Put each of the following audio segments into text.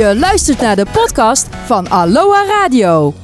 Je luistert naar de podcast van Aloha Radio.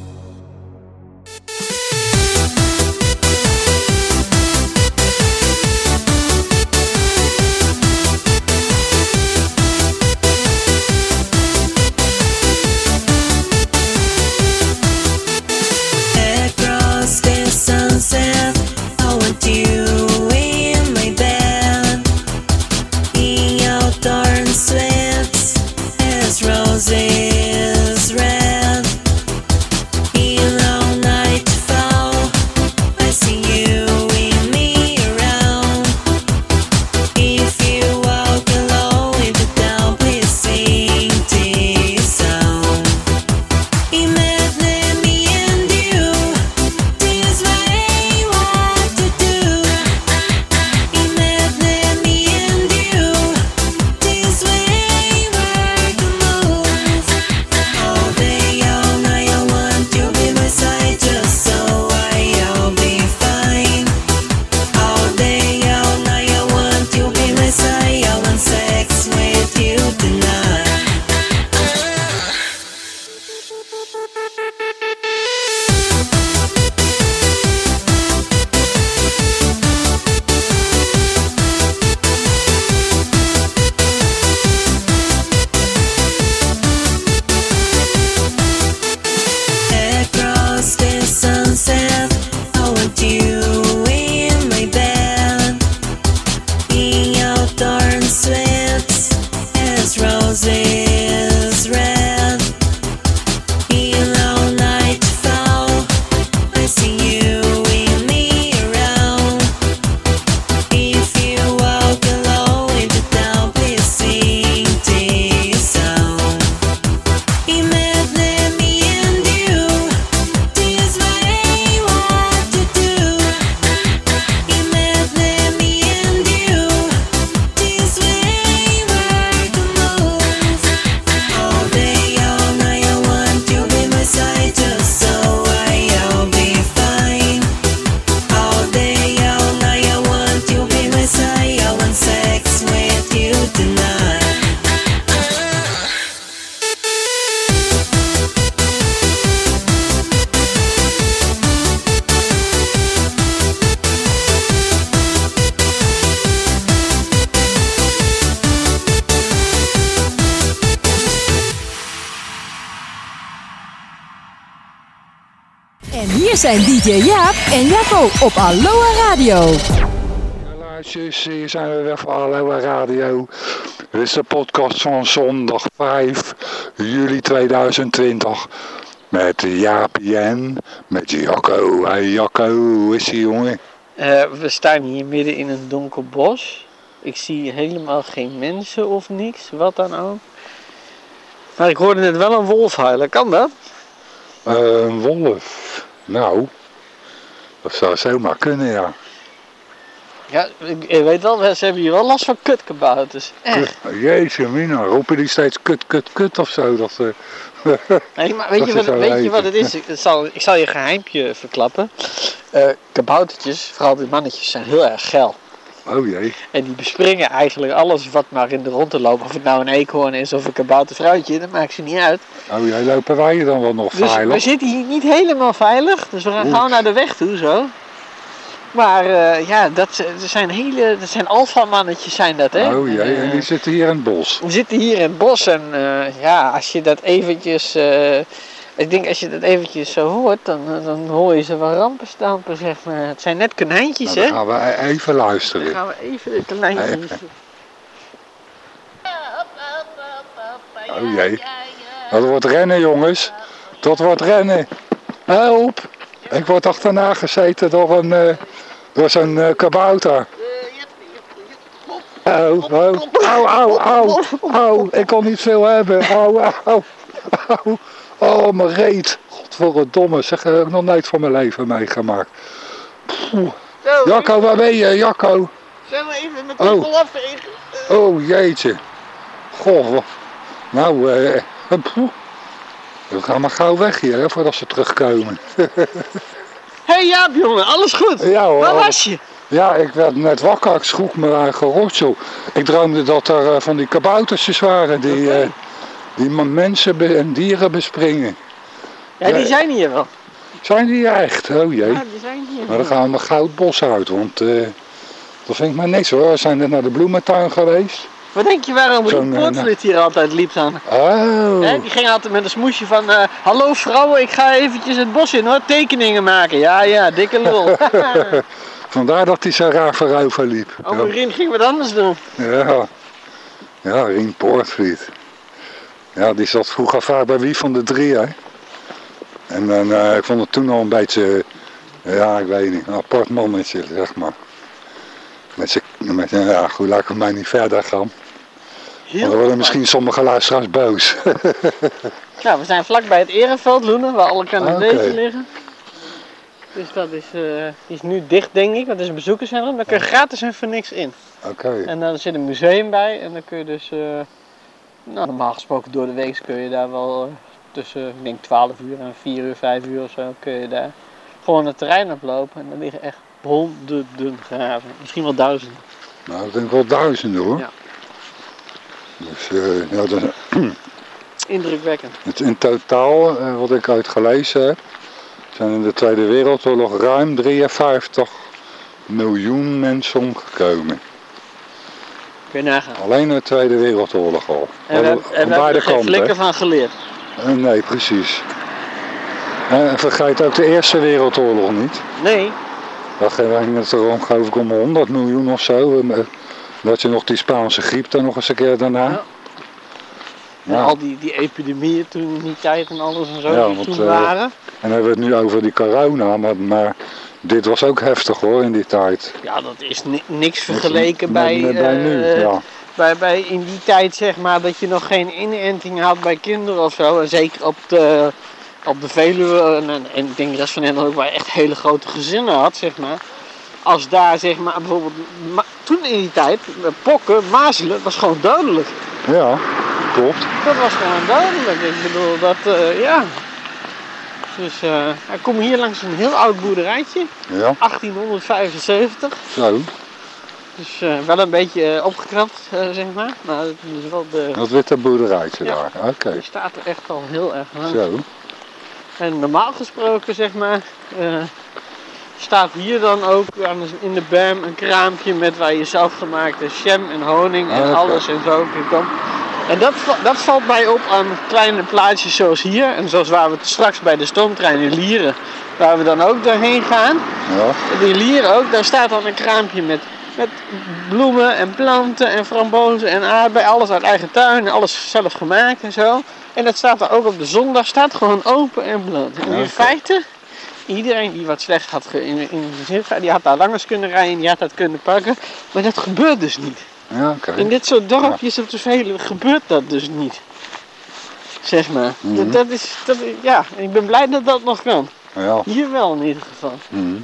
Hier zijn DJ Jaap en Jacco op Aloha Radio. Luisterers, hier zijn we weer voor Aloha Radio. Dit is de podcast van zondag 5 juli 2020. Met Jaapie en met Jacco. Hey Jacco, hoe is ie jongen? Eh, we staan hier midden in een donker bos. Ik zie helemaal geen mensen of niks, wat dan ook. Maar ik hoorde net wel een wolf huilen, kan dat? Eh, een wolf. Nou, dat zou zomaar kunnen ja. Ja, ik, ik weet wel, ze hebben hier wel last van kutkabouters. Echt. Jeetje mina, roepen die steeds kut, kut, kut of zo? Dat, eh, Nee, maar weet, Dat je wat, weet je wat het is? Ik zal, ik zal je een geheimpje verklappen. Eh kaboutertjes, vooral die mannetjes, zijn heel erg geil. Oh jee. En die bespringen eigenlijk alles wat maar in de rondte loopt. Of het nou een eekhoorn is of een kaboutervrouwtje, dat maakt ze niet uit. Oh jee, lopen wij dan wel nog Dus we veilig? zitten hier niet helemaal veilig. Dus we gaan gewoon naar de weg toe zo. Maar eh, ja, dat, zijn hele, dat zijn alfamannetjes zijn dat hè. Oh jee, En, en eh, die zitten hier in het bos. we zitten hier in het bos en eh, ja, als je dat eventjes, ik denk als je dat eventjes zo hoort, dan, eh, dan hoor je ze wel rampen stampen zeg maar. Het zijn net konijntjes Nou, hè. dan gaan we e- even Dan luisteren. gaan we even de konijntjes. Oh jee. Dat wordt rennen, jongens. Dat wordt rennen. Help! Ik word achterna gezeten door, een, eh, door zo'n eh, kabouter. Oh, oh, au, au, au, au, ik kon niet veel hebben. Au, au, au. Oh, mijn reet. Godverdomme, zeg, heb ik nog nooit van mijn leven meegemaakt. Jacco, waar ben je, Jacco? Zullen we even met Oh. de oh. afvegen? Oh, jeetje. Goh, nou, eh, poeh. We gaan maar gauw weg hier, hè, voordat ze terugkomen. Hé hey Jaap jongen, alles goed? Ja hoor. Waar was je? Ja, ik werd net wakker, ik schrok me eigen. Ik droomde dat er eh, van die kaboutertjes waren die, eh, die mensen en dieren bespringen. Ja, die zijn hier wel. Zijn die er echt? Oh jee. Ja, die zijn hier. Maar dan gaan we maar goud bos uit, want eh, dat vind ik maar niks hoor. We zijn net naar de bloementuin geweest. Wat denk je waarom die eh, poortvliet hier altijd liep dan? Oh, die ging altijd met een smoesje van, eh, hallo vrouwen, ik ga eventjes het bos in hoor, tekeningen maken. Ja, ja, dikke lul. vandaar dat hij zo raar voorover liep. Ome Rien ging wat anders doen. Ja, ja Rien Poortvliet. Ja, die zat vroeger vaak bij wie van de drie, hè. En dan, eh, ik vond het toen al een beetje, eh, ja, ik weet niet, een apart mannetje, zeg maar. Met z'n, met, ja, goed, laat ik maar niet verder gaan. Want Heel dan worden misschien sommige luisteraars boos. Nou, we zijn vlakbij het Ereveld, Loenen, waar alle Canadezen Oké. liggen. Dus dat is, die is nu dicht, denk ik, want het is een bezoekerscentrum. Daar kun je gratis en voor niks in. Oké, En dan zit een museum bij en dan kun je dus, nou, normaal gesproken door de week kun je daar wel eh, tussen, ik denk 12 uur en 4 uur, 5 uur of zo, kun je daar gewoon het terrein oplopen. En dan liggen echt honderden graven, misschien wel duizenden. nou ik denk wel duizenden hoor. Ja. Dus eh, ja, dat, Indrukwekkend. het, in totaal, eh, wat ik uitgelezen heb, zijn in de Tweede Wereldoorlog ruim 53 miljoen mensen omgekomen. Kun je nagaan. Alleen de Tweede Wereldoorlog al. En we, hebben- en we aan hebben beide er geen flikker van geleerd. Eh, nee, precies. En vergeet ook de Eerste Wereldoorlog niet. Nee, Dat ging het er om, geloof ik om 100 miljoen of zo. Eh, Dat je nog die Spaanse griep dan nog eens een keer daarna. Ja. en al die, die epidemieën toen in die tijd en alles en zo, Ja, die want, toen eh, waren. En dan hebben we het nu over die corona, maar, maar dit was ook heftig hoor in die tijd. Ja, dat is ni- niks vergeleken Met- bij, met- bij nu. eh, Ja. bij, bij in die tijd zeg maar dat je nog geen inenting had bij kinderen of zo. En zeker op de, op de Veluwe en, en, en ik denk de rest van Nederland ook waar echt hele grote gezinnen had zeg maar. Als daar zeg maar bijvoorbeeld, ma- toen in die tijd, eh, pokken, mazelen, was gewoon dodelijk. ja, klopt. Dat was gewoon dodelijk. Ik bedoel, dat, eh, ja. Dus eh hij komt hier langs een heel oud boerderijtje, Ja, 1875. zo. Dus eh, wel een beetje eh, opgeknapt, eh, zeg maar. Maar het is wel de... Dat witte boerderijtje Ja. daar. Oké, Die staat er echt al heel erg lang. zo. En normaal gesproken, zeg maar, eh, staat hier dan ook in de berm een kraampje met waar je zelfgemaakte jam en honing en Ah, alles en zo komt. En dat, dat valt mij op aan kleine plaatsjes zoals hier. En zoals waar we straks bij de stoomtrein in Lieren, waar we dan ook doorheen gaan. Ja, Die Lieren ook, daar staat dan een kraampje met, met bloemen en planten en frambozen en aardbeien. Alles uit eigen tuin alles zelf gemaakt en zo. En dat staat er ook op de zondag, staat gewoon open en bloot. En in feite, iedereen die wat slecht had in, in de zin gehad, die had daar langers kunnen rijden, die had dat kunnen pakken. Maar dat gebeurt dus niet. Ja oké. In dit soort dorpjes op de Veluwe gebeurt dat dus niet. Zeg maar. Mhm. dat, dat is, dat, ja, ik ben blij dat dat nog kan. Ja. Hier wel in ieder geval. mhm.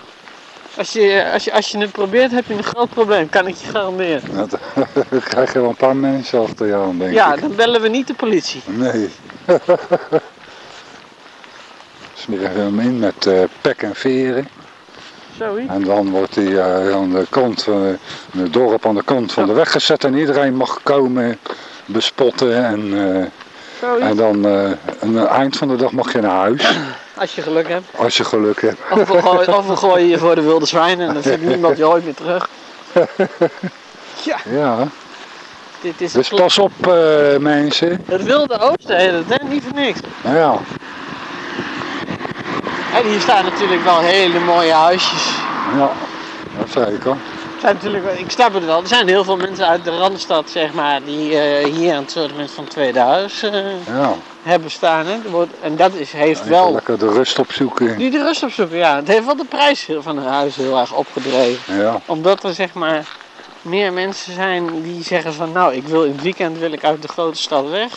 Als je, als, je, als je het probeert, heb je een groot probleem, kan ik je garanderen. Dat, dan krijg je wel een paar mensen achter je aan, denk Ja, ik. dan bellen we niet de politie. Nee. Smeren we hem in met eh, pek en veren. Zoiets. En dan wordt hij eh, aan de kant van eh, het dorp aan de kant van de weg gezet en iedereen mag komen bespotten. En, eh, en dan eh, aan het eind van de dag mag je naar huis, Als je geluk hebt. als je geluk hebt. Of we, gooien, of we gooien je voor de wilde zwijnen en dan vindt niemand je ooit meer terug. Ja, Ja, dit is dus pas op eh, mensen. het wilde oosten heet het, hè? Niet voor niks. Nou ja, En hier staan natuurlijk wel hele mooie huisjes. ja, dat zeker. Er zijn natuurlijk, ik snap het wel, er zijn heel veel mensen uit de Randstad, zeg maar, die eh, hier aan het soort van tweede huis eh, Ja, hebben staan. Hè. En dat is, heeft even wel lekker de rust opzoeken. Die de rust opzoeken, ja. Het heeft wel de prijs van een huis heel erg opgedreven. Ja, Omdat er zeg maar meer mensen zijn die zeggen van nou, ik wil in het weekend wil ik uit de grote stad weg.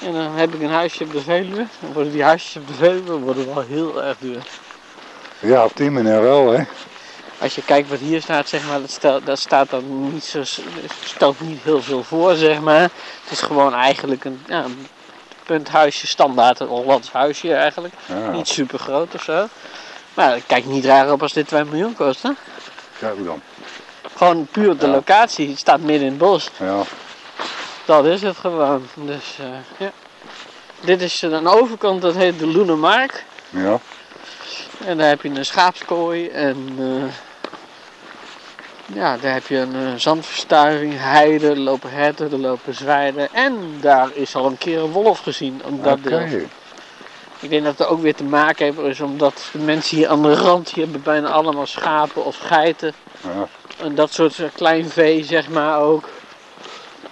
En dan heb ik een huisje op de Veluwe. Dan worden die huisjes op de Veluwe worden wel heel erg duur. ja, op die manier wel hè. Als je kijkt wat hier staat, zeg maar, dat, stel, dat staat dan niet zo, stelt niet heel veel voor, zeg maar. Het is gewoon eigenlijk een, ja, een punthuisje, standaard, een Hollands huisje eigenlijk. Ja, Niet super groot of zo. Maar kijk niet raar op als dit 2 miljoen kost, hè? kijk dan. Gewoon puur de Ja. locatie. Het staat midden in het bos. Ja, Dat is het gewoon. Dus eh, ja. dit is een overkant, dat heet de Loenemark. Ja. En daar heb je een schaapskooi en eh, ja, daar heb je een eh, zandverstuiving, heide, er lopen herten, er lopen zwijnen. En daar is al een keer een wolf gezien op dat Oké. deel. Ik denk dat het ook weer te maken heeft is omdat de mensen hier aan de rand, hier hebben bijna allemaal schapen of geiten. Ja. En dat soort klein vee, zeg maar ook.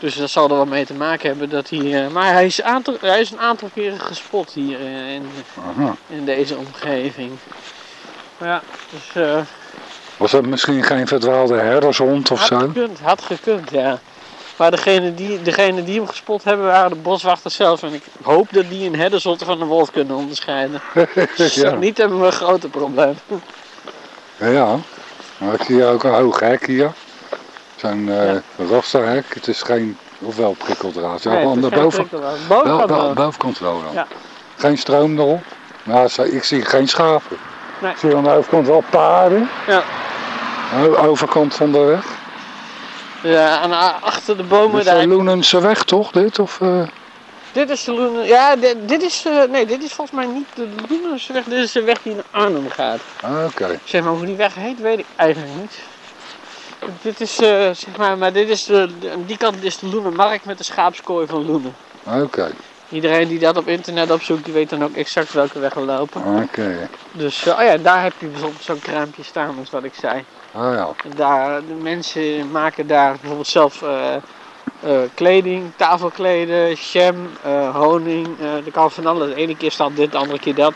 Dus dat zal er wel mee te maken hebben dat hij. eh, maar hij is, aantal, hij is een aantal keren gespot hier eh, in, Aha. in deze omgeving. Maar ja, dus. eh Was dat misschien geen verdwaalde herdershond of had zo? gekund, had gekund, ja. Maar degene die, degene die hem gespot hebben waren de boswachters zelf. En ik hoop dat die een herdershond van een wolf kunnen onderscheiden. Ja. niet hebben we een grote probleem. Ja, ja. Maar ik zie ook een hoog hek hier. Zo'n eh Ja. rasterhek. Het is geen, ofwel prikkeldraad. Ja, Nee, aan het de is geen boven, wel dan. Ja. Geen stroom erop. Zo- ik zie geen schapen. Nee. Ik zie aan de overkant wel paarden. Ja. O- Overkant van de weg. Ja, en achter de bomen Dit is Loenense weg toch, dit? Of, eh, Dit is de Loenen. Ja, dit, dit is. eh, nee, dit is volgens mij niet de Loenensweg. Dit is de weg die naar Arnhem gaat. ah, Oké. Zeg maar hoe die weg heet, weet ik eigenlijk niet. Dit is, eh, zeg maar, maar dit is de, de- aan die kant is de Loenenmarkt met de schaapskooi van Loenen. Oké. Iedereen die dat op internet opzoekt, die weet dan ook exact welke weg we lopen. Oké. Dus, eh, oh ja, daar heb je bijvoorbeeld zo'n kraampje staan, als wat ik zei. Ah ja. Daar, de mensen maken daar bijvoorbeeld zelf eh, kleding, tafelkleden, jam, honing. er kan van alles. De ene keer staat dit, de andere keer dat.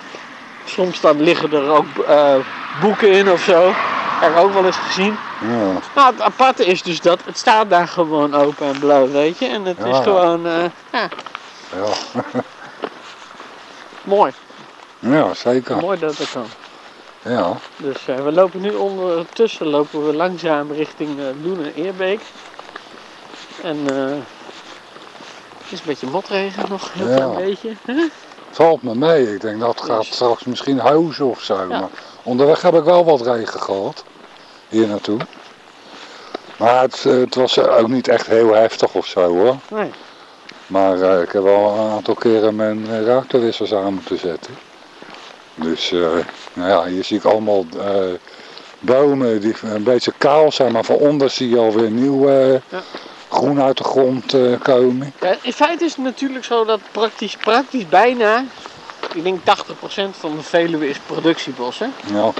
Soms dan liggen er ook eh, boeken in of zo. Heb ik ook wel eens gezien. Ja. Nou, het aparte is dus dat het staat daar gewoon open en bloot, weet je. En het Ja, is ja. gewoon, eh, ja, Ja. mooi. ja, zeker. Mooi dat het kan. Ja. Dus eh, we lopen nu ondertussen lopen we langzaam richting eh Loenen Eerbeek. En eh, het is een beetje motregen nog, een heel Ja. klein beetje. hè? Valt me mee. Ik denk dat het gaat straks misschien huizen of zo. Ja. Maar onderweg heb ik wel wat regen gehad. Hier naartoe. Maar het, eh, het was eh, ook niet echt heel heftig of zo hoor. Nee. Maar eh, ik heb wel een aantal keren mijn ruitenwissers aan moeten zetten. Dus nou ja, hier zie ik allemaal bomen die een beetje kaal zijn. Maar van onder zie je alweer nieuw Ja. Groen uit de grond eh, komen. Ja, in feite is het natuurlijk zo dat praktisch, praktisch bijna, ik denk 80% van de Veluwe is productiebos. Hè? Ja,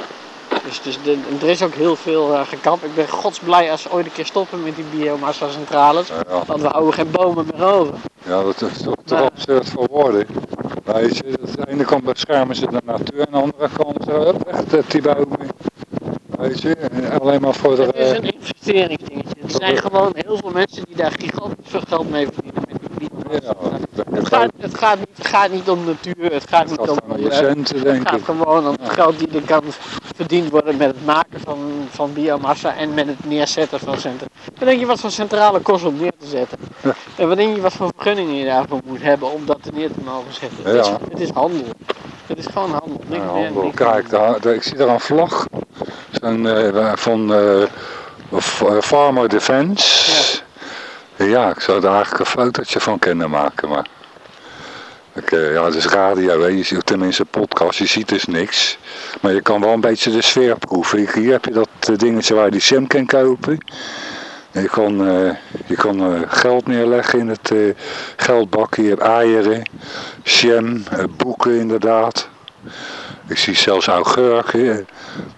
Dus, dus de, en er is ook heel veel eh gekapt. Ik ben godsblij als ze ooit een keer stoppen met die biomassa-centrales. ja, Want we houden geen bomen meer over. ja, dat is toch te Maar- absurd voor woorden. Weet je, aan de ene kant beschermen ze de natuur, aan de andere kant eh, echt die bomen. Weet je, en alleen maar voor de... Het is een investeringsdingetje. Er zijn gewoon heel veel mensen die daar gigantisch veel geld mee verdienen met ja, Het gaat, het, gaat niet, het gaat niet om natuur, het gaat niet Het om milieu. centen, Het gaat ik. gewoon om het geld die er kan verdiend worden met het maken van, van biomassa en met het neerzetten van centra. Wat denk je wat voor centrale kost om neer te zetten? Ja. En wat denk je wat voor vergunningen je daarvoor moet hebben om dat er neer te mogen zetten? Het, is, het is handel. Het is gewoon handel. Niks meer, Kijk, daar, ik zie daar een vlag eh, van eh, Eh, Farmer Defense. Ja. ik zou er eigenlijk een fotootje van kunnen maken, maar... Ik, eh, ja, het is radio, hè. je ziet tenminste een podcast, je ziet dus niks. Maar je kan wel een beetje de sfeer proeven. Hier- heb je dat eh, dingetje waar je die sim kan kopen. Je kan, je kan geld neerleggen in het eh, geldbakje, je hebt eieren, jam, boeken inderdaad. Ik zie zelfs augurken,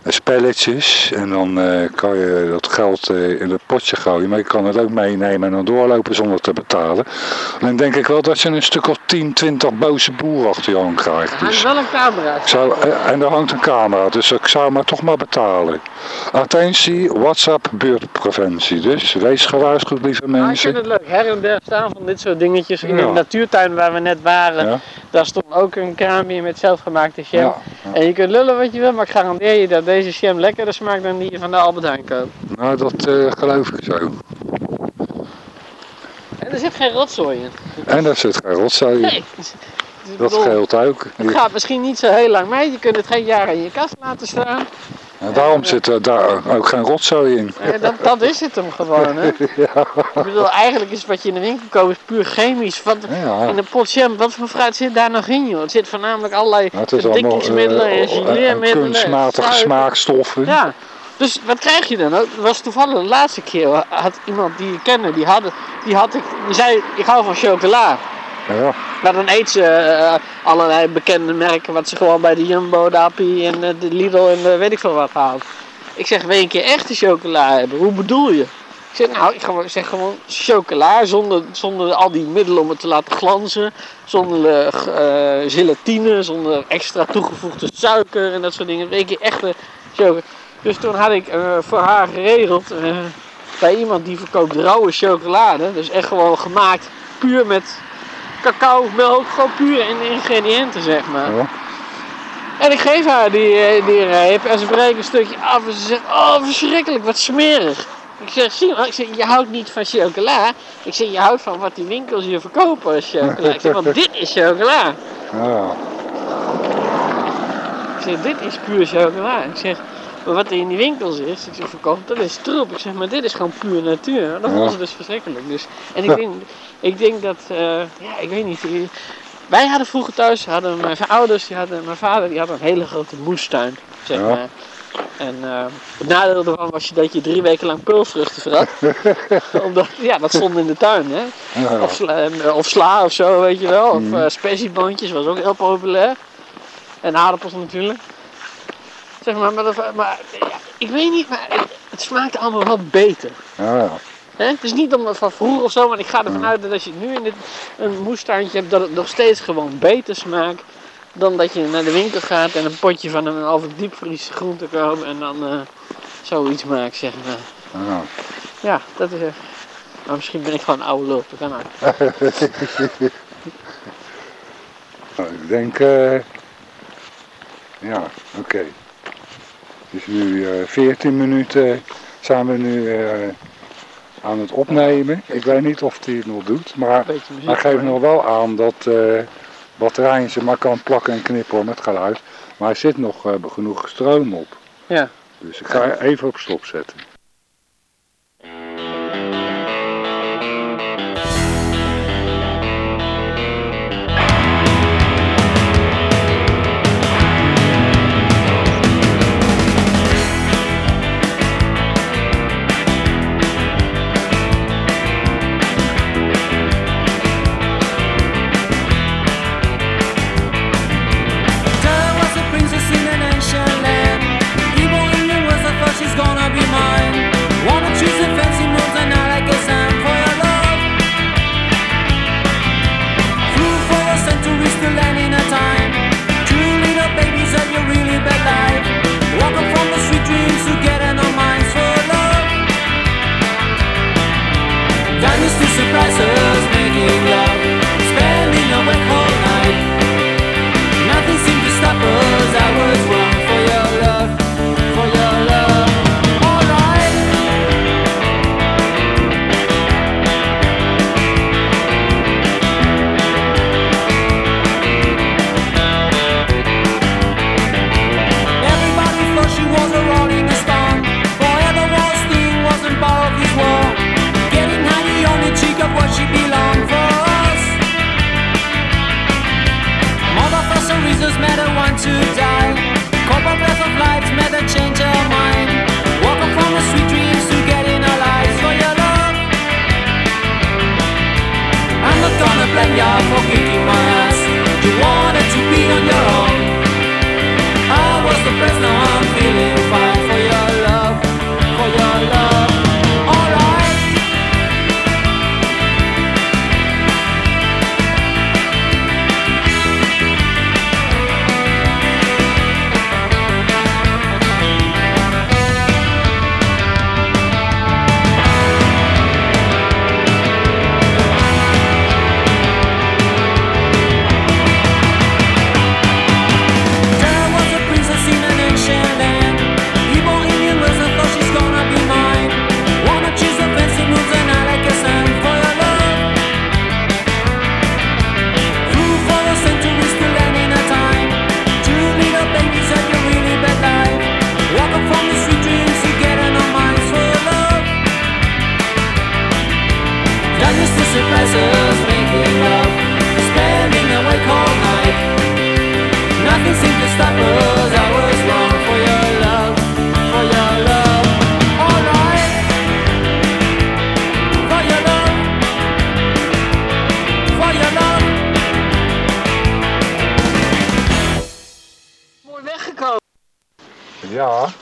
eh, spelletjes. En dan eh, kan je dat geld eh, in het potje gooien. Maar je kan het ook meenemen en dan doorlopen zonder te betalen. En dan denk ik wel dat je een stuk of 10, 20 boze boeren achter je aan krijgt. Er hangt Dus wel een camera. zou, eh, en er hangt een camera, dus ik zou maar toch maar betalen. Attentie, WhatsApp buurtpreventie. Dus wees gewaarschuwd, lieve Maar ik mensen. vind het leuk. Her en der staan van dit soort dingetjes. In Ja. de natuurtuin waar we net waren, Ja, daar stond ook een kraampje met zelfgemaakte jam. ja. En je kunt lullen wat je wil, maar ik garandeer je dat deze jam lekkerder smaakt dan die je van de Albert Heijn koopt. Nou, dat eh, geloof ik zo. En er zit geen rotzooi in. En daar zit geen rotzooi in. Nee. Dat bedoel, scheelt ook. Het gaat misschien niet zo heel lang mee. Je kunt het geen jaar in je kast laten staan. En daarom zit er daar ook geen rotzooi in. Ja, dat, dat is het hem gewoon, hè? Ik bedoel, eigenlijk is wat je in de winkel koopt is puur chemisch. Wat, Ja. In een pot jam, wat voor fruit zit daar nog in, joh? Het zit voornamelijk allerlei het allemaal verdikkingsmiddelen eh, en eh, en kunstmatige smaakstoffen. Ja, dus wat krijg je dan? Dat was toevallig de laatste keer, had iemand die ik kende, die, had, die, had, ik- die zei, ik hou van chocola. Ja. Maar dan eet ze eh, allerlei bekende merken wat ze gewoon bij de Jumbo, de en eh, de Lidl en eh, weet ik veel wat haalt. Ik zeg, wil je een keer echte chocola hebben? Hoe bedoel je? Ik zeg, nou, ik zeg gewoon chocola zonder, zonder al die middelen om het te laten glanzen. Zonder gelatine, zonder extra toegevoegde suiker en dat soort dingen. Een keer echte chocola. Dus toen had ik voor haar geregeld bij iemand die verkoopt rauwe chocolade. Dus echt gewoon gemaakt puur met cacao, melk, gewoon pure in- ingrediënten zeg maar. Ja. En ik geef haar die, eh, die reep en ze breekt een stukje af en ze zegt, oh verschrikkelijk, wat smerig. Ik zeg, zie ik zeg, je houdt niet van chocola. Ik zeg, je houdt van wat die winkels hier verkopen als chocola. Ik zeg, want dit is chocola. Ja. Ik zeg, dit is puur chocola. Ik zeg, maar wat er in die winkels is, ik zeg, verkoopt, dat is troep. Ik zeg, maar dit is gewoon puur natuur. Dat vond ze dus verschrikkelijk. Dus, en ik denk, ik denk dat, eh, ja, ik weet niet. eh, Wij hadden vroeger thuis, hadden mijn ouders, die hadden, mijn vader, die had een hele grote moestuin, zeg Ja. maar. En eh, het nadeel ervan was je dat je drie weken lang peulvruchten vrat. Omdat, ja, dat stond in de tuin, hè. Ja. Of, sla, of sla of zo, weet je wel. Of spessieboontjes was ook heel populair. En aardappels natuurlijk. Zeg maar, maar, dat, maar ja, ik weet niet, maar het, het smaakte allemaal wel beter. Ja, Het is niet om van vroeger of zo, maar ik ga ervan uit dat als je nu in dit, een moestuintje hebt, dat het nog steeds gewoon beter smaakt. Dan dat je naar de winkel gaat en een potje van een halve diepvries groente koopt en dan eh, zoiets maakt, zeg maar. ja. Ja, dat is. eh, maar misschien ben ik gewoon een oude lul, dat kan ook. Nou, ik denk, eh, ja, oké. Het is nu eh 14 minuten zijn we nu eh, aan het opnemen. Ik weet niet of hij het nog doet, maar hij geeft nog wel aan dat eh batterijen ze maar kan plakken en knippen met geluid. Maar er zit nog eh, genoeg stroom op. Ja. Dus ik ga even op stop zetten.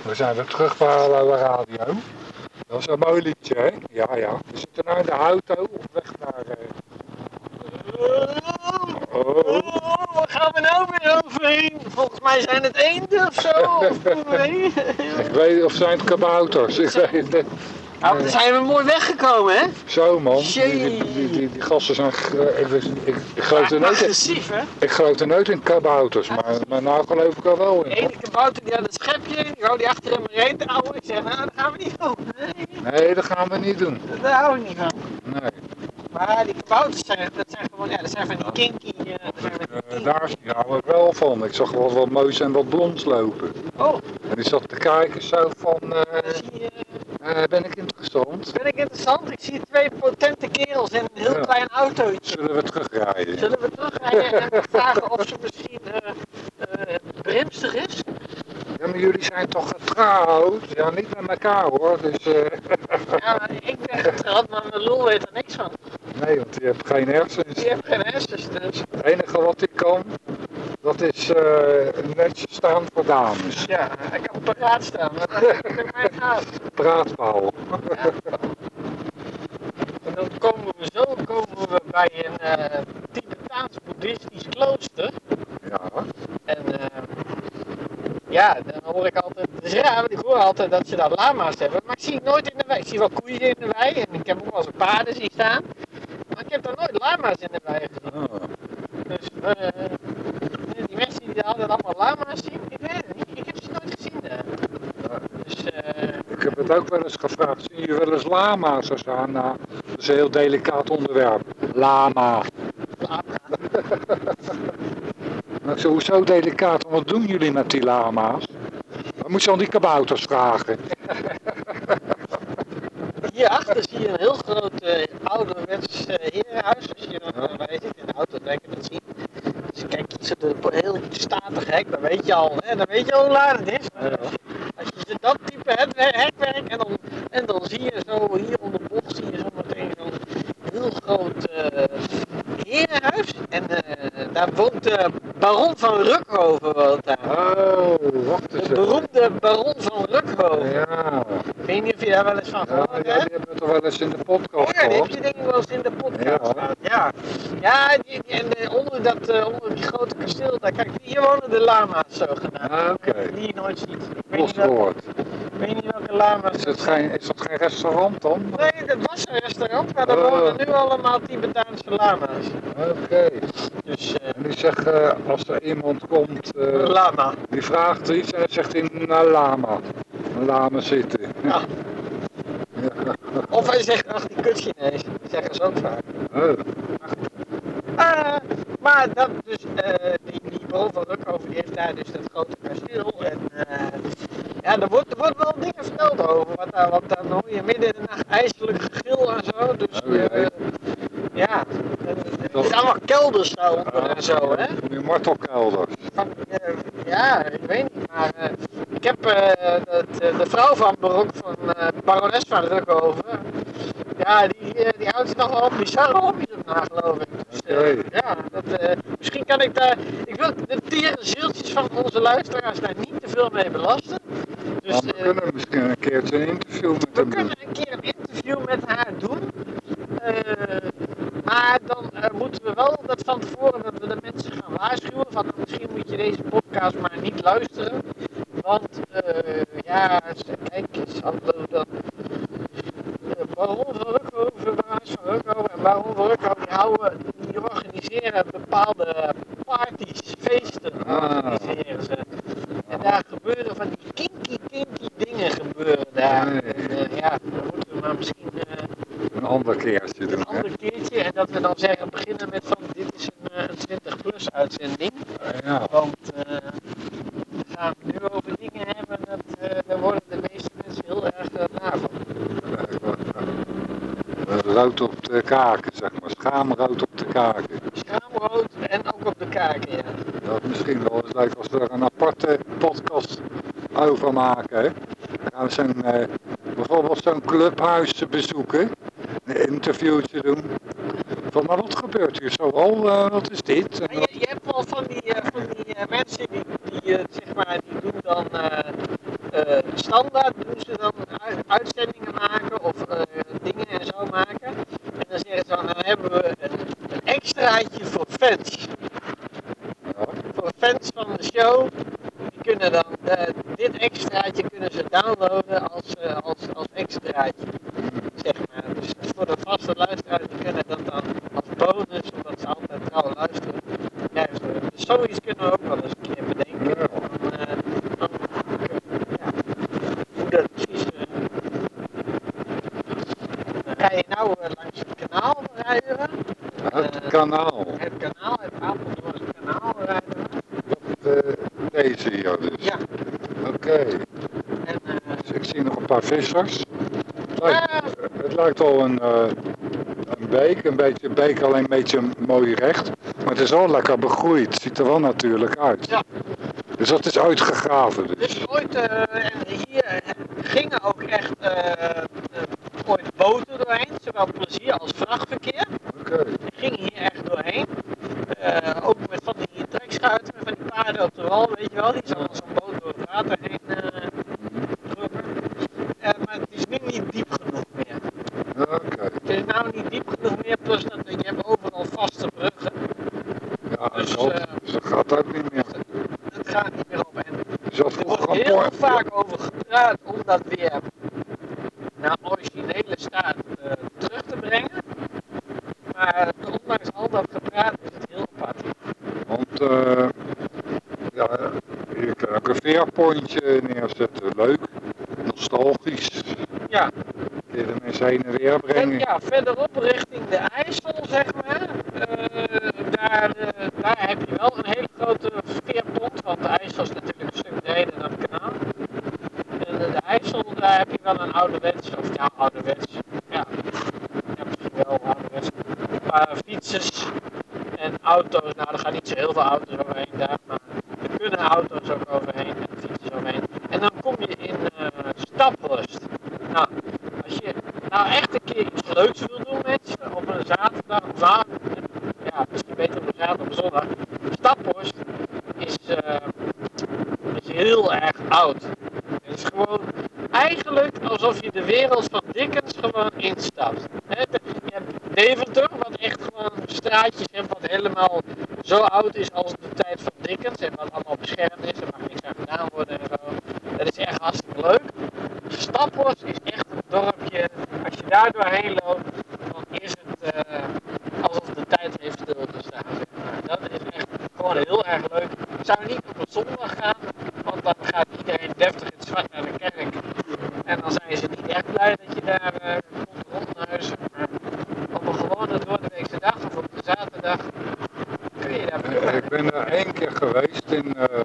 We zijn weer terug bij Hallo Radio. Dat is een mooi liedje, hè? Ja, ja. We zitten nu in de auto op weg naar... eh, Oh, Oh, waar gaan we nou weer overheen? Volgens mij zijn het eenden of zo. Of, nee. ik weet of zijn het kabouters. Ik weet het. Nou, dan zijn we mooi weggekomen, hè? Zo man, die, die, die, die, die gasten zijn... Ik, ik, ik, geloof er nooit in, Agressief, hè? ik geloof er nooit in kabouters, maar, maar nou geloof ik er wel De in. ene kabouter die had een schepje, die wou die achter hem reet houden. Ik zeg, nou, dat gaan we niet doen. Nee, Nee, dat gaan we niet doen. daar hou ik niet van. Nee. Maar die kabouters zijn, dat zijn gewoon, ja, dat zijn van die kinky, eh, dat van die Eh, kinky. daar hou ik wel van. Ik zag wel wat moois en wat blonds lopen. Oh, En ik zat te kijken zo van, eh, dan zie je, eh, ben ik interessant? ben ik interessant. Ik zie twee potente kerels in een heel Ja. klein autootje. Zullen we terugrijden? Zullen we terugrijden en vragen of ze misschien eh eh, brimstig is? Ja, maar jullie zijn toch getrouwd? Ja, niet met elkaar hoor. Dus, eh, Ja, ik ben getrouwd, maar mijn lul weet er niks van. nee, want je hebt geen hersens. Die heeft geen hersens, dus Het enige wat ik kan, dat is eh, netjes staan voor dames. ja, ik kan paraat staan, maar dat is niet bij mij En dan komen we zo komen we bij een eh Tibetaans-boeddhistisch klooster. Ja, En eh, ja, dan hoor ik altijd, het is raar, want ik hoor altijd dat ze daar lama's hebben, maar ik zie het nooit in de wei. Ik zie wel koeien in de wei en ik heb ook wel eens paarden zien staan, maar ik heb daar nooit lama's in de wei gezien. Ah, Dus eh, die mensen die daar altijd allemaal lama's zien, ik weet het niet, ik heb ze nooit gezien. Dus ik heb het ook wel eens gevraagd. Zie je wel eens lama's er staan? Nou, dat is een heel delicaat onderwerp. Lama. lama. Nou, ik zei, hoezo delicaat? Wat doen jullie met die lama's? Dan moet je aan die kabouters vragen. Hierachter zie je een heel groot eh, ouderwets eh, herenhuis. Als je dan uh, wij zitten in de auto, dan kan je dat zien. Dus kijk, zit een heel statig hek, dan weet je al, hè, dan weet je al hoe laat het is als, je, als je zit dat type hek- hekwerk en dan, en dan zie je zo hier onder de bocht zie je zo meteen zo'n heel groot eh herenhuis. En eh, daar woont de baron van Rukhoven woont daar. Oh, wacht eens. De beroemde baron van Rukhoven. Ja, Ik weet niet of je daar wel eens van ja, gehoord ja, hebt. die hebben we toch wel eens in de Oh podcast ja, die heb je denk ik wel eens in de podcast Ja. Ja, ja die, en eh, onder, dat, eh, onder die grote kasteel, daar, kijk, hier wonen de lama's zogenaamd. Ah, oké. Die je nooit ziet. Ik weet niet, welke, ik weet niet welke lama's. Is, het geen, is dat geen restaurant dan? Nee, dat was een restaurant, maar daar Oh. wonen nu allemaal Tibetaanse lama's. Oké. Dus eh En die zegt, eh, als er iemand komt, lama. die vraagt iets en dan zegt hij, nou lama. Een lama zitten. Ja. Of hij zegt, ach die kut Chinees. Dat zeggen ze ook vaak. Oh, Eh, maar dat dus, eh die, die baron van Rukhoven die heeft daar dus dat grote kasteel. En eh, ja, er wordt, er wordt wel dingen verteld over. Want, daar, want dan hoor je midden in de nacht ijselijk gegil en zo. Dus Oh, ja. Ja, het is allemaal kelders daaronder en zo, hè. Die martelkelders. Van, eh, ja, ik weet niet, maar eh, ik heb eh, dat, eh, de vrouw van Barok, van eh, barones van Rukhoven, ja, die, eh, die houdt zich nog wel op bizarre hobby's op na, geloof ik. Dus, eh, ja, dat, eh, misschien kan ik daar, ik wil de tere zieltjes van onze luisteraars daar niet te veel mee belasten. Dus Maar we eh, kunnen misschien een keertje een interview met we hem doen. kunnen een keer een interview met haar doen. Dan eh, moeten we wel dat van tevoren dat we de mensen gaan waarschuwen. Van misschien moet je deze podcast maar niet luisteren. Want eh, ja, kijk eens, hallo dan. eh, Baron van Rukhoven, en Baron houden, die organiseren bepaalde parties, feesten Ah. organiseren ze. En daar gebeuren van die kinky, kinky dingen gebeuren daar. Nee. En, eh, ja, dan moeten we maar misschien eh, Een ander keertje doen. een Hè? ander keertje. En dat we dan zeggen, beginnen met van dit is een, eh, een 20 plus uitzending. Ja, Want eh, we gaan het nu over dingen hebben, dat, eh, daar worden de meeste mensen heel erg uh, naar van. Eh, rood op de kaken, zeg maar. Schaamrood op de kaken. Schaamrood en ook op de kaken, ja. Dat misschien wel eens leuk als we er een aparte podcast over maken. Gaan we eh, bijvoorbeeld zo'n clubhuis bezoeken. Een interviewtje doen. Van, maar wat gebeurt hier zoal? Eh, wat is dit? En Maar je, je hebt wel van die, eh, van die eh, mensen die, die, eh, zeg maar, die doen dan eh, eh, standaard doen ze dan uit- uitzendingen maken of eh, dingen en zo maken. En dan zeggen ze dan, dan hebben we een, een extraatje voor fans. Ja. Voor fans van de show. Die kunnen dan eh, dit extraatje kunnen ze downloaden als, eh, als, als extraatje. Zeg maar. Dus voor de vaste luisteraars die kunnen dat dan als bonus, omdat ze altijd trouw luisteren. luisteren. Dus zoiets kunnen we ook wel eens een keer bedenken. Ja. Dan, eh, dan, ja, hoe dat precies. eh, dan ga je nou eh, langs het kanaal rijden. Het Eh, kanaal. Het kanaal, het Apeldoorn kanaal rijden. Dat, deze hier dus. Ja. Oké. Eh, Dus ik zie nog een paar vissers. Het lijkt, het lijkt al een, een beek. Een beetje beek, alleen een beetje mooi recht. Maar het is wel lekker begroeid. Ziet er wel natuurlijk uit. Ja. Dus dat is uitgegraven dus. Ooit, en hier eh, gingen ook echt eh, eh, ooit boten doorheen, zowel plezier als vrachtverkeer. Oké. Die gingen hier echt doorheen. Eh, ook met van die trekschuiten, met van die paarden op de wal, weet je wel, die zo als een boot door het water heen eh trokken. Eh, maar het is nu niet diep genoeg meer. Oké. Het is nou niet diep genoeg meer, plus dat je hebt overal vaste bruggen. Ja, Dus, dat, eh, dus dat gaat ook niet meer. Dat gaat niet meer op. En Dus dat Er wordt vroeger heel een vaak over gepraat om dat weer naar originele staat eh, terug te brengen. Maar ondanks al dat gepraat is het heel apart. Want eh, ja, hier kan ik een veerpontje neerzetten. Leuk. Nostalgisch. Ja, Kun je de mensen heen en weer en brengen. ja verderop richting de IJssel, zeg maar. eh, daar, eh, daar heb je wel een hele grote veerpont, want de IJssel is natuurlijk een stuk breder dan het kanaal. En de IJssel, daar heb je wel een ouderwets, of ja, ouderwets, ja, ja misschien wel ouderwets, een paar fietsers en auto's. Nou, er gaan niet zo heel veel auto's overheen daar, maar er kunnen auto's ook overheen en fietsers overheen. En dan kom je in eh Staphorst. Nou, als je nou echt een keer iets leuks wil doen, mensen, op een zaterdag, of nou, ja, misschien beter op een zaterdag of een zondag. Staphorst is, eh, is heel erg oud. Het is gewoon eigenlijk alsof je de wereld van Dickens gewoon instapt. Hè, de- Je hebt Deventer, wat echt gewoon straatjes heeft, wat helemaal zo oud is als de tijd van Dickens. En wat allemaal beschermd is, er mag niks aan gedaan worden en zo. Dat is echt hartstikke leuk. Staphorst is echt een dorpje, als je daar doorheen loopt, dan is het eh, alsof de tijd heeft stilgestaan. Zeg maar. Dat is echt gewoon heel erg leuk. Ik zou niet op een zondag gaan, want dan gaat iedereen deftig in het zwart naar de kerk. En dan zijn ze niet echt blij dat je daar eh komt rondhuizen. Maar op een gewone doordeweekse dag of op de zaterdag kun je daar Eh, Ik ben er één keer geweest in eh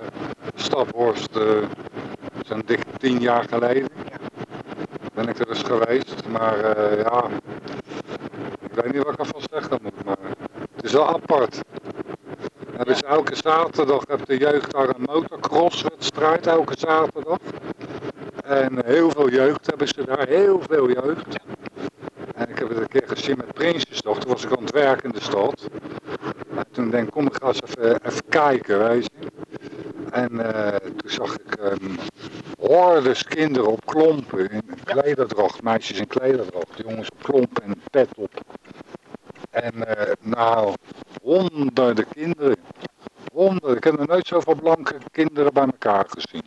Staphorst, eh, zo'n dik Ben ik er eens geweest, maar eh, ja, ik weet niet wat ik ervan zeggen moet, maar het is wel apart. Ze elke zaterdag, heeft de jeugd daar een motocrosswedstrijd, elke zaterdag. En heel veel jeugd hebben ze daar, heel veel jeugd. En ik heb het een keer gezien met Prinsjesdag, toen was ik aan het werk in de stad. En toen denk ik, kom ik ga eens even, even kijken, weet je. En eh, toen zag ik ehm hordes kinderen op klompen in klederdracht, meisjes in klederdracht, jongens op klompen en pet op. En eh, nou, honderden kinderen. Honderden. Ik heb nog nooit zoveel blanke kinderen bij elkaar gezien.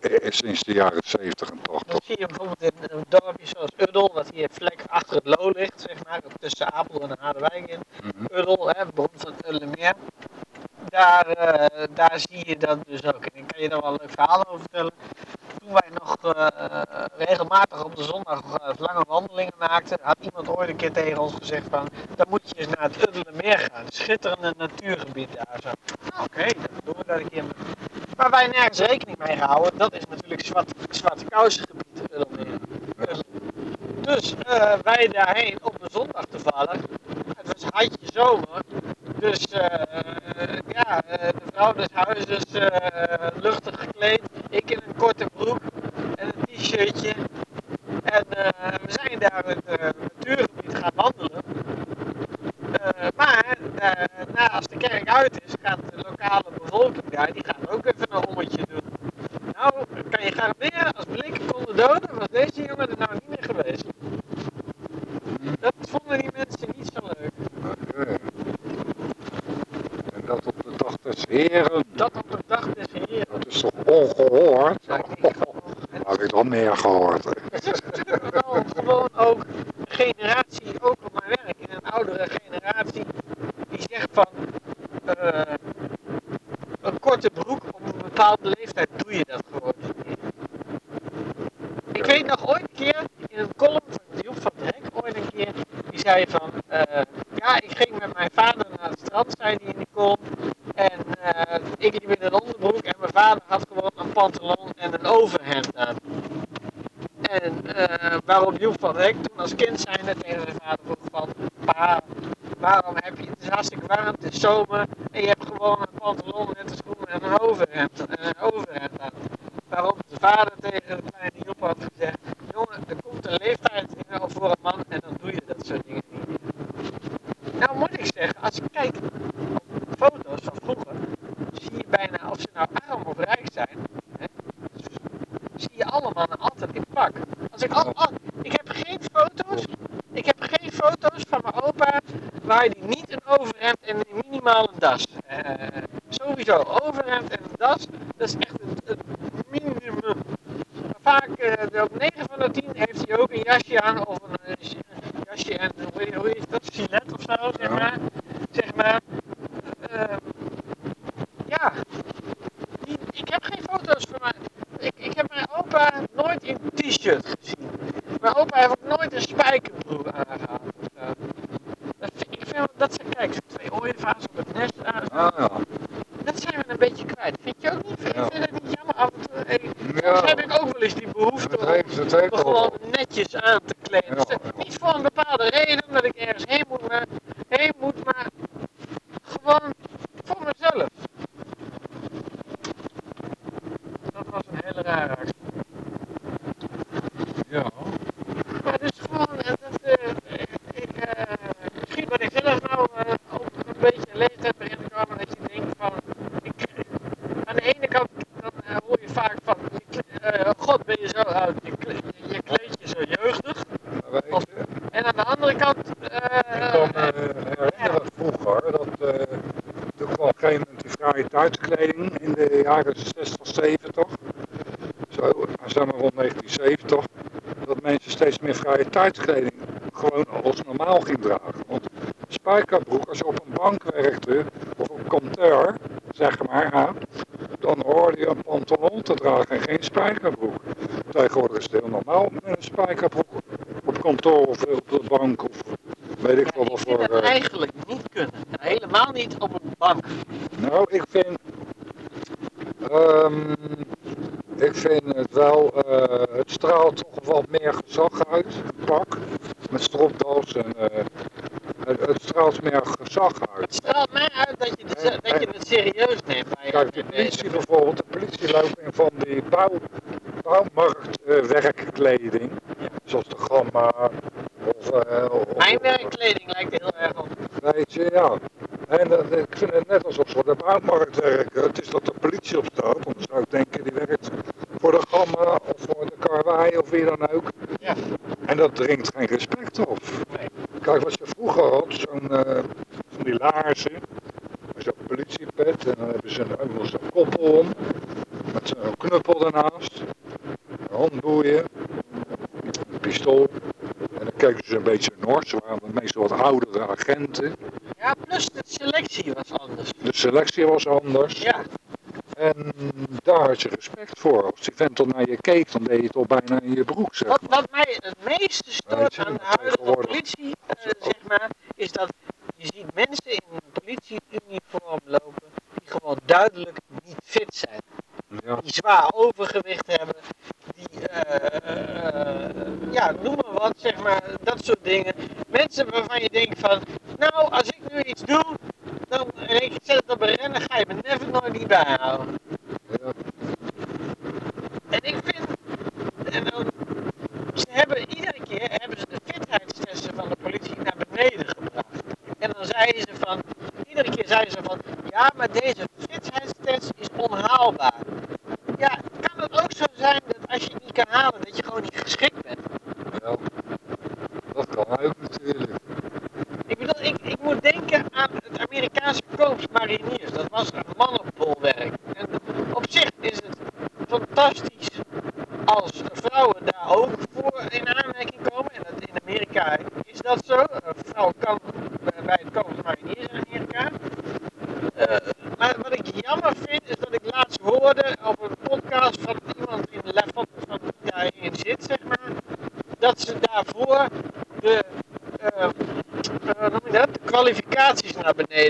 Eh, sinds de jaren 70 en 80. Dat zie je bijvoorbeeld in een dorpje zoals Uddel, wat hier vlek achter het Loo ligt, zeg maar, tussen Apel en Harderwijk in. Mhm. Uddel, hè, bron van het. Daar, eh, daar zie je dat dus ook. En ik kan je daar wel een leuk verhaal over vertellen. Wij nog eh, regelmatig op de zondag eh, lange wandelingen maakten, had iemand ooit een keer tegen ons gezegd van, dan moet je eens naar het Uddelermeer gaan. Schitterende natuurgebied daar zo. Oké, dan doen we dat een keer. Waar wij nergens rekening mee houden, dat is natuurlijk zwart, zwarte kousengebied. Dus eh, wij daarheen op een zondag toevallig. Het was hartje zomer. Dus ja, de vrouw des huizes luchtig gekleed. Ik in een korte broek en een t-shirtje. En eh, we zijn daar het eh, natuurgebied gaan wandelen. Eh, maar eh, na als de kerk uit is, gaat de lokale bevolking daar, die gaat ook even een ommetje doen. Nou, kan je garanderen, als blikken konden doden, was deze jongen er nou niet meer geweest. Dat vonden die mensen niet zo leuk. Oké. En dat op de dag des heren, Dat op de dag des heren. dat is toch ongehoord? Ja, ik denk, oh, Dat heb ik dan meer gehoord. Het is natuurlijk wel gewoon ook een generatie, ook op mijn werk, in een oudere generatie, die zegt van eh, een korte broek op een bepaalde leeftijd doe je dat gewoon niet meer. Ik weet nog ooit een keer in een column van Joep van Drek, ooit een keer, die zei van eh, ja, ik ging met mijn vader naar het strand, zei hij in die column. En eh, ik liep in een onderbroek en mijn vader had gewoon een pantalon en een overhemd aan. En eh, toen als kind zijnde tegen zijn vader vroeg van... Waarom heb je... Het is hartstikke warm, het is zomer en je hebt gewoon een pantalon, nette schoenen en een overhemd, en een overhemd aan. De vader tegen de kleine Joep had gezegd... Jongen, er komt een leeftijd in voor een man en dan doe je dat soort dingen niet. Nou moet ik zeggen, als ik kijk op foto's van vroeger... zie je bijna of ze nou arm of rijk zijn... Hè, zie je alle mannen altijd in pak. Als ik, al, al- ik heb geen foto's, ik heb geen foto's van mijn opa waar hij niet een overhemd en een minimaal een das. Eh, sowieso, overhemd en een das, dat is echt het, het minimum. Maar vaak, eh, op 9 van de 10 heeft hij ook een jasje aan of een eh, jasje en hoe heet- hoe is dat, silet of zo, zeg Ja. maar. Zeg maar. Eh, ja, die- ik heb geen foto's van mij. Ik, ik heb mijn opa nooit in t-shirt gezien. Mijn opa heeft ook nooit een spijkerbroek aangehad. of zo. Dat vind, ik vind, dat zijn, kijk, zo'n twee ooievaars op het nest aan. Ah ja. Dat zijn we een beetje kwijt. Vind je ook niet? Vind, Ja. vind je dat niet jammer af en toe? Hey, Ja. Soms heb ik ook wel eens die behoefte Het om heeft, het heeft me al gewoon wel. netjes aan te kleden. Ja. Dus, eh, niet voor een bepaalde reden dat ik ergens heen moet, maar, heen moet, maar gewoon voor mezelf. Dat was een hele rare actie. Ja. Maar dus gewoon, eh, dat, eh, ik, eh, misschien ben ik zelf nou eh, ook een beetje een leeftijd begin te komen dat je denkt van, ik, aan de ene kant dan eh, hoor je vaak van, je kle- eh, god ben je zo oud, je, kle- je kleed je zo jeugdig. Maar weet je, En aan de andere kant, eh, ik kan me herinneren vroeger dat eh toen kwam op een gegeven moment die vrije tijdskleding in de jaren 60, 70. Zo, zeg maar rond 1970. Dat mensen steeds gewoon als normaal ging dragen. Want spijkerbroek, als je op een bank werkte of op kantoor, zeg maar, ja, dan hoorde je een pantalon te dragen en geen spijkerbroek. Tegenwoordig is het heel normaal met een spijkerbroek op kantoor of op de bank of weet ik wat vind voor... eh, eigenlijk niet kunnen. Helemaal niet op een bank. Nou, ik vind. ehm, ik vind het wel. Het straalt toch wat meer gezag uit. Een pak met stropdas en. eh, het, het straalt meer gezag Het uit. straalt mij uit dat je, de- dat je het serieus neemt Kijk, de politie bijvoorbeeld, de politie loopt in van die bouw, bouwmarktwerkkleding. zoals de Gamma of. eh, of Mijn werkkleding lijkt er heel erg op. Weet je, ja. En ik vind het net alsof ze de bouwmarkt werken. Het is dat de politie op staat. Want dan zou ik denken, die werkt voor de Gamma of voor de Karwei of wie dan ook. Ja. En dat dringt geen respect op. Nee. Kijk, wat je vroeger had, zo'n eh, die laarzen. Zo'n politiepet en dan hebben ze een, koppel om. Met zo'n knuppel ernaast. Handboeien. Een pistool. En dan keken ze een beetje nors. Ze waren meestal wat oudere agenten. Ja, plus de selectie was anders. De selectie was anders. Ja, En daar had je respect voor. Als die vent al naar je keek, dan deed je het al bijna in je broek, zeg wat, maar. wat mij het meeste stoort aan de huidige politie, eh, zeg maar, is dat duidelijk niet fit zijn. Die zwaar overgewicht hebben, die, uh, ja, noem maar wat, zeg maar, dat soort dingen. Mensen waarvan je denkt van, nou, als ik nu iets doe, dan, zet ik zet het op een rennen, ga je me never nooit niet bijhouden. En ik vind, en dan, ze hebben iedere keer hebben ze de fitheidstesten van de politie naar beneden gebracht. En dan zeiden ze van, iedere keer zeiden ze van, ja, maar deze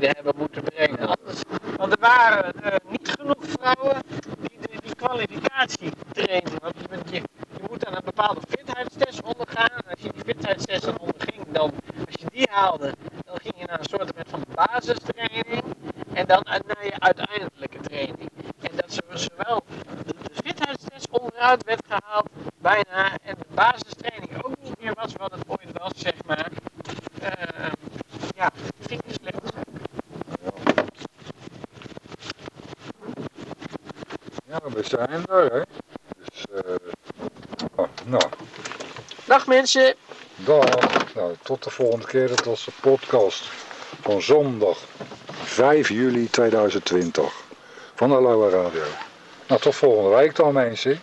to have a zijn hè. Dus, eh, oh, nou. Dag mensen. Dag. Nou, tot de volgende keer. Dat was de podcast van zondag 5 juli 2020 van Aloha Radio. Nou, tot volgende week dan mensen.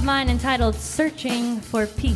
Of mine entitled Searching for Peace.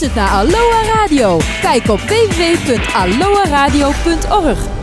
Luistert naar Aloha Radio. Kijk op www.aloha radio.org.